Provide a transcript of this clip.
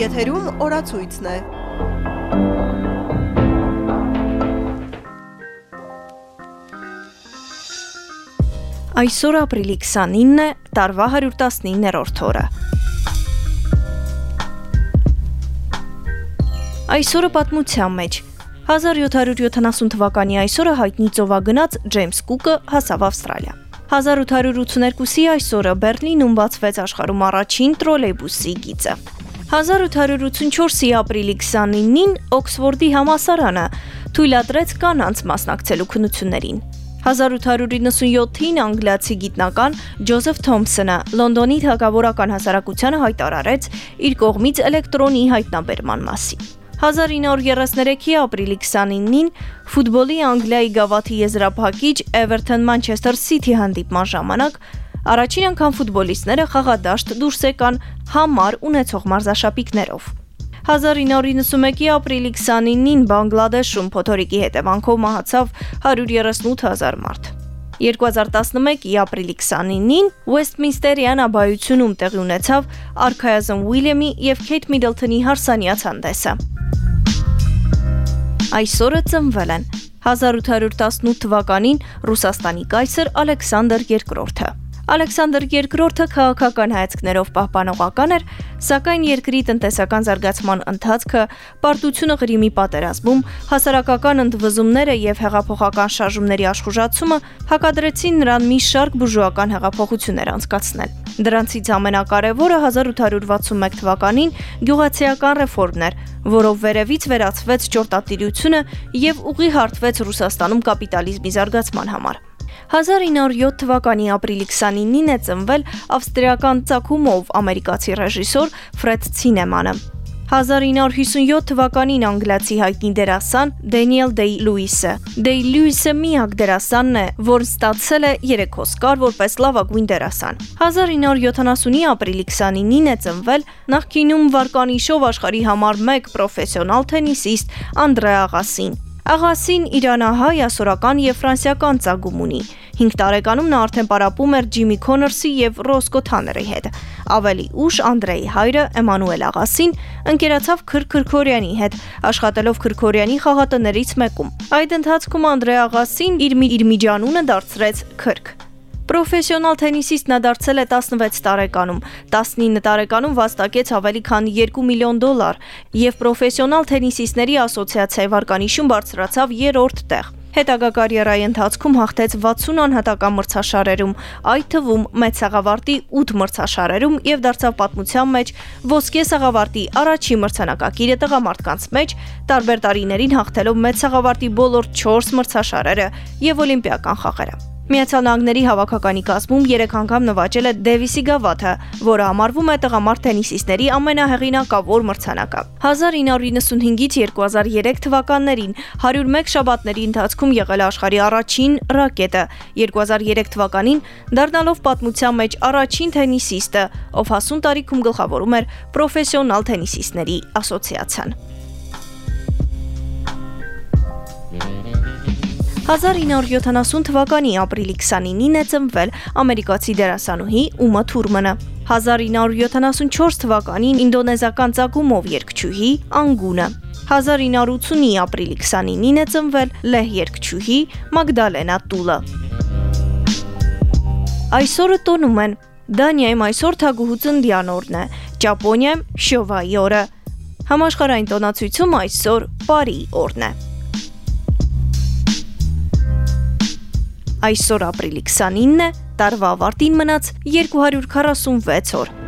Եթերում օրացույցն է։ Այսօր ապրիլի 29 է, տարվա 119-րդ օրը։ Այսօրը պատմության մեջ 1770 թվականի այսօրը հայտնի ծովագնաց Ջեյմս Կուկը հասավ Ավստրալիա։ 1882-ի այսօրը Բերլինում բացվեց աշխարհում առաջին տրոլեյբուսի գիծը։ 1884-ի ապրիլի 29-ին Օքսֆորդի համասարանը թույլատրեց կանանց մասնակցելու քննություններին։ 1897-ին անգլիացի գիտնական Ջոզեֆ Թոմփսոնը Լոնդոնի թագավորական հասարակությանը հայտարարեց իր կողմից էլեկտրոնի հայտնաբերման մասին։ 1933-ի ապրիլի 29-ին ֆուտբոլի Անգլիայի գավաթի եզրափակիչ Everton Manchester City հանդիպման ժամանակ առաջին անգամ ֆուտբոլիստները խաղադաշտ դուրս եկան համար ունեցող մարզաշապիկներով։ 1991-ի ապրիլի 29-ին Բանգլադեշում փոթորիկի հետևանքով մահացավ 138.000 մարդ։ 2011-ի ապրիլի 29-ին Westminster-յան աբայությունում տեղի ունեցավ արքայազն Ուիլյամի եւ Քեյթ Միդլթոնի հարսանյաց հանդեսը։ Այսօրը ծնվել են 1818 թվականին Ռուսաստանի կայսր Ալեքսանդր II-ը։ Ալեքսանդր II-ը քաղաքական հայացքներով պահպանողական էր, սակայն երկրի տնտեսական զարգացման ընթացքը, պարտությունը Ղրիմի պատերազմում, հասարակական ընդվզումները եւ հեղափոխական շարժումների աշխուժացումը հակադրեցին նրան մի շարք բուրժուական հեղափոխություններ անցկացնել։ Դրանցից ամենակարևորը 1861 թվականին գյուղացիական ռեֆորմն էր, որով վերևից վերացվեց ճորտատիրությունը եւ ուղի հարթվեց Ռուսաստանում կապիտալիզմի զարգացման համար։ 1907 թվականի ապրիլի 29-ին է ծնվել ավստրիական ցակումով ամերիկացի ռեժիսոր Ֆրեդ Ցինեմանը։ 1957 թվականին անգլիացի հայտնի դերասան Դենիել Դեյ Լուիսը։ Դեյ Լուիսը միակ դերասանն է, որն ստացել է 3 Օսկար որպես լավագույն դերասան։ 1970-ի ապրիլի 29-ին է ծնվել նախկինում վարկանիշով աշխարհի համար 1 պրոֆեսիոնալ թենիսիստ Անդրե Աղասին։ Աղասին Իրանահայ, ասորական եւ ֆրանսիական ծագում ունի։ 5 տարեկանում նա արդեն պարապում էր Ջիմի Քոնորսի եւ Ռոսկո Թաների հետ։ Ավելի ուշ Անդրեի հայրը Էմանուել Աղասին ընկերացավ Քր Քրքորյանի հետ, աշխատելով Քրքորյանի խաղատներից մեկում։ Այդ ընթացքում Անդրե Աղասին իր, իր միջանունը դարձրեց Քրք։ Պրոֆեսիոնալ թենիսիստն դարձել է 16 տարեկանում, 19 տարեկանում վաստակեց ավելի քան 2 միլիոն դոլար եւ պրոֆեսիոնալ թենիսիստների ասոցիացիայի վարկանիշում բարձրացավ 3-րդ տեղ։ Հետագա կարիերայի ընթացքում հաղթեց 60 անհատական մրցաշարերում, այդ թվում մեծ սաղավարտի 8 մրցաշարերում եւ դարձավ պատմության մեջ ոսկե սաղավարտի առաջին մրցանակակիրը տղամարդկանց մեջ, տարբեր տարիներին հաղթելով մեծ սաղավարտի բոլոր 4 մրցաշարերը եւ օլիմպիական խաղերը։ Միացյալ Նահանգների հավաքականի կազմում 3 անգամ նվաճել է Դեվիսի գավաթը, որը համարվում է տղամարդ տենիսիստների ամենահեղինակավոր մրցանակը։ 1995-ից 2003 թվականներին 101 շաբաթների ընթացքում եղել է աշխարհի առաջին ռակետը։ 2003 թվականին դառնալով պատմության մեջ առաջին տենիսիստը, ով հասուն տարիքում գլխավորում էր պրոֆեսիոնալ տենիսիստների ասոցիացիան։ 1970 թվականի ապրիլի 29-ին է ծնվել ամերիկացի դերասանուհի Ումա Թուրմանը։ 1974 թվականին ինդոնեզական ցակումով երգչուհի Անգունը։ 1980-ի ապրիլի 29-ին է ծնվել լեհ երգչուհի Մագդալենա Տուլը։ Այսօրը տոնում են Դանիայում այսօր թագուհու ծննդյան օրն է, Ճապոնիայում Շովայի օրը։ Համաշխարհային տոնացույցում այսօր Պարի օրն է։ Այսօր ապրիլի 29-ն է, տարվա ավարտին մնաց 246 օր։